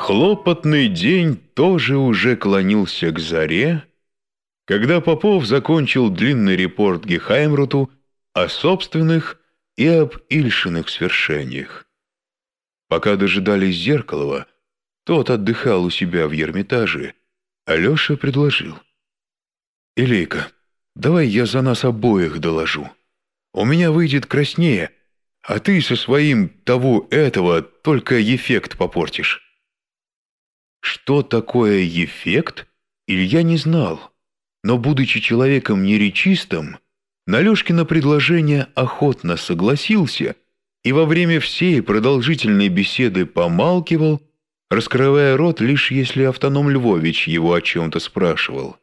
Хлопотный день тоже уже клонился к заре, когда Попов закончил длинный репорт Гехаймруту о собственных и об Ильшиных свершениях. Пока дожидались Зеркалова, тот отдыхал у себя в Ермитаже, Алеша предложил. «Илейка, давай я за нас обоих доложу. У меня выйдет краснее, а ты со своим того-этого только эффект попортишь». Что такое эффект, Илья не знал, но, будучи человеком неречистым, на предложение охотно согласился и во время всей продолжительной беседы помалкивал, раскрывая рот лишь если автоном Львович его о чем-то спрашивал.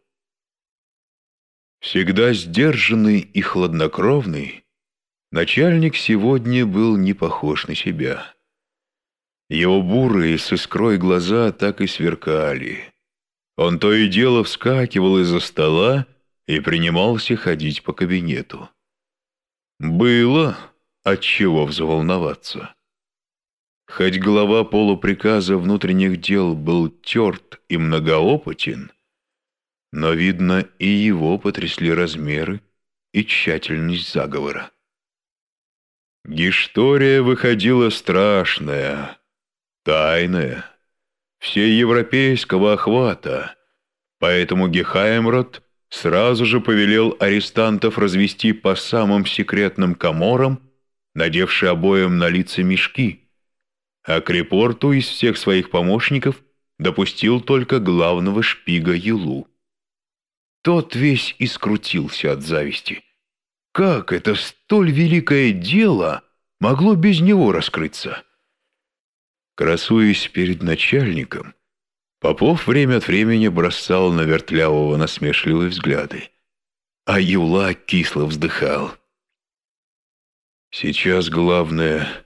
Всегда сдержанный и хладнокровный, начальник сегодня был не похож на себя. Его бурые с искрой глаза так и сверкали. Он то и дело вскакивал из-за стола и принимался ходить по кабинету. Было от чего взволноваться. Хоть глава полуприказа внутренних дел был терт и многоопытен, но, видно, и его потрясли размеры и тщательность заговора. Гиштория выходила страшная, тайная, всеевропейского охвата, поэтому Гехаймрот сразу же повелел арестантов развести по самым секретным коморам, надевши обоим на лица мешки – а к репорту из всех своих помощников допустил только главного шпига Юлу. Тот весь искрутился от зависти. Как это столь великое дело могло без него раскрыться? Красуясь перед начальником, Попов время от времени бросал на Вертлявого насмешливые взгляды, а Юла кисло вздыхал. «Сейчас главное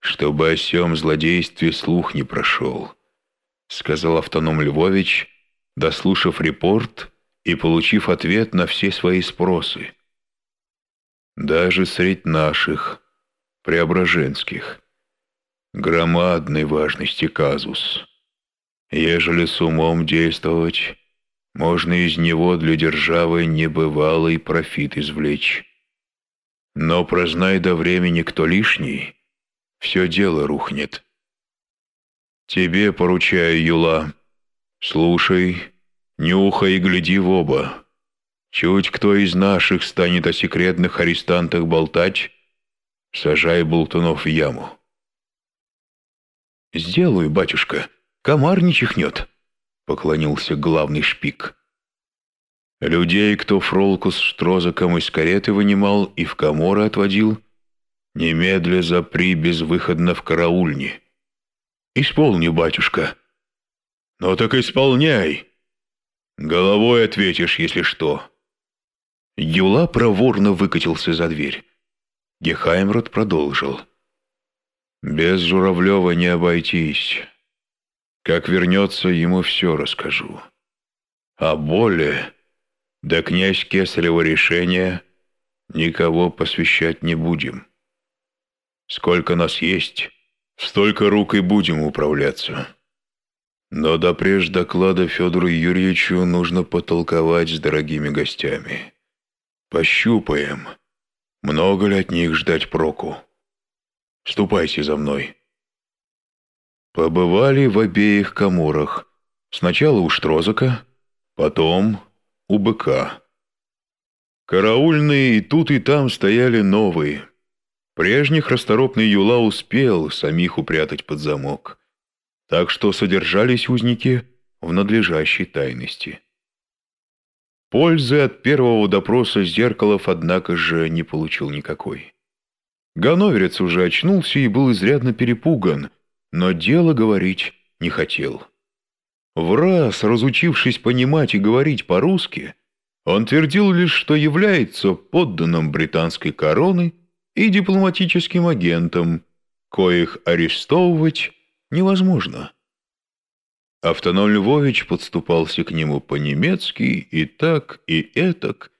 чтобы о сём злодействе слух не прошел», — сказал автоном Львович, дослушав репорт и получив ответ на все свои спросы. «Даже средь наших, преображенских, громадной важности казус. Ежели с умом действовать, можно из него для державы небывалый профит извлечь. Но прознай до времени кто лишний — все дело рухнет. Тебе поручаю, Юла, слушай, нюхай и гляди в оба. Чуть кто из наших станет о секретных арестантах болтать, сажай болтунов в яму. «Сделаю, батюшка, комар не чихнет», — поклонился главный шпик. Людей, кто фролку с штрозаком из кареты вынимал и в коморы отводил, Немедля запри безвыходно в караульне. Исполни, батюшка. Ну так исполняй. Головой ответишь, если что. Юла проворно выкатился за дверь. Гехаймрот продолжил. Без Журавлева не обойтись. Как вернется, ему все расскажу. А более, до князь Кесарева решения никого посвящать не будем. Сколько нас есть, столько рук и будем управляться. Но до прежде доклада Федору Юрьевичу нужно потолковать с дорогими гостями. Пощупаем, много ли от них ждать проку. Ступайте за мной. Побывали в обеих коморах. Сначала у Штрозака, потом у быка. Караульные и тут, и там стояли новые – Прежних расторопный Юла успел самих упрятать под замок, так что содержались узники в надлежащей тайности. Пользы от первого допроса Зеркалов, однако же, не получил никакой. Ганноверец уже очнулся и был изрядно перепуган, но дело говорить не хотел. В раз, разучившись понимать и говорить по-русски, он твердил лишь, что является подданным британской короны и дипломатическим агентам, коих арестовывать невозможно. Автоном Львович подступался к нему по-немецки и так, и этак,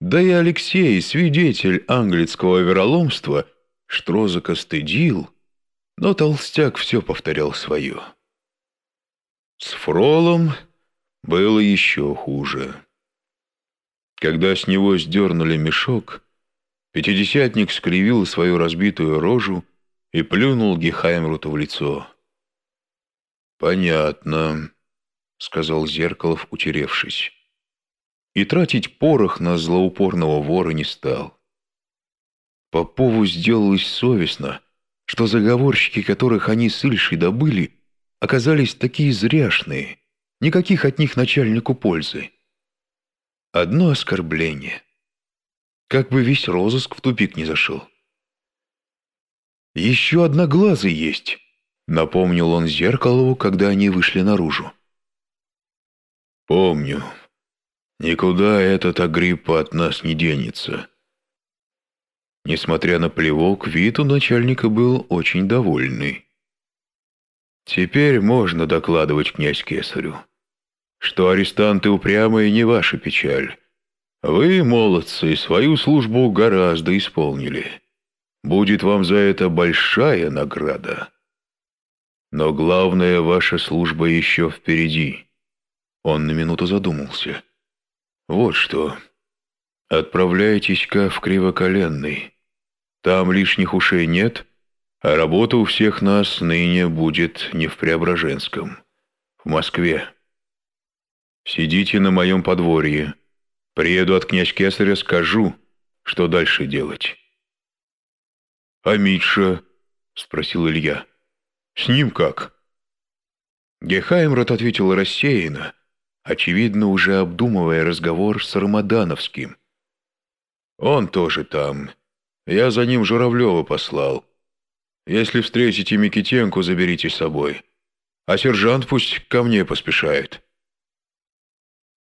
да и Алексей, свидетель английского вероломства, Штрозака стыдил, но толстяк все повторял свое. С Фролом было еще хуже. Когда с него сдернули мешок, пятидесятник скривил свою разбитую рожу и плюнул Гехаймруту в лицо. «Понятно», — сказал Зеркалов, утеревшись. И тратить порох на злоупорного вора не стал. Попову сделалось совестно, что заговорщики, которых они с Ильшей добыли, оказались такие зряшные, никаких от них начальнику пользы. Одно оскорбление. Как бы весь розыск в тупик не зашел. «Еще одноглазый есть», — напомнил он Зеркалову, когда они вышли наружу. «Помню. Никуда этот Агриппа от нас не денется». Несмотря на плевок, вид у начальника был очень довольный. «Теперь можно докладывать князь Кесарю, что арестанты упрямые не ваша печаль. Вы, молодцы, свою службу гораздо исполнили». Будет вам за это большая награда. Но главная ваша служба еще впереди. Он на минуту задумался. Вот что. Отправляйтесь-ка в Кривоколенный. Там лишних ушей нет, а работа у всех нас ныне будет не в Преображенском, в Москве. Сидите на моем подворье. Приеду от князь Кесаря, скажу, что дальше делать. «А Митша?» — спросил Илья. «С ним как?» Гехаймрот ответил рассеянно, очевидно, уже обдумывая разговор с Рамадановским. «Он тоже там. Я за ним Журавлева послал. Если встретите Микитенку, заберите с собой. А сержант пусть ко мне поспешает».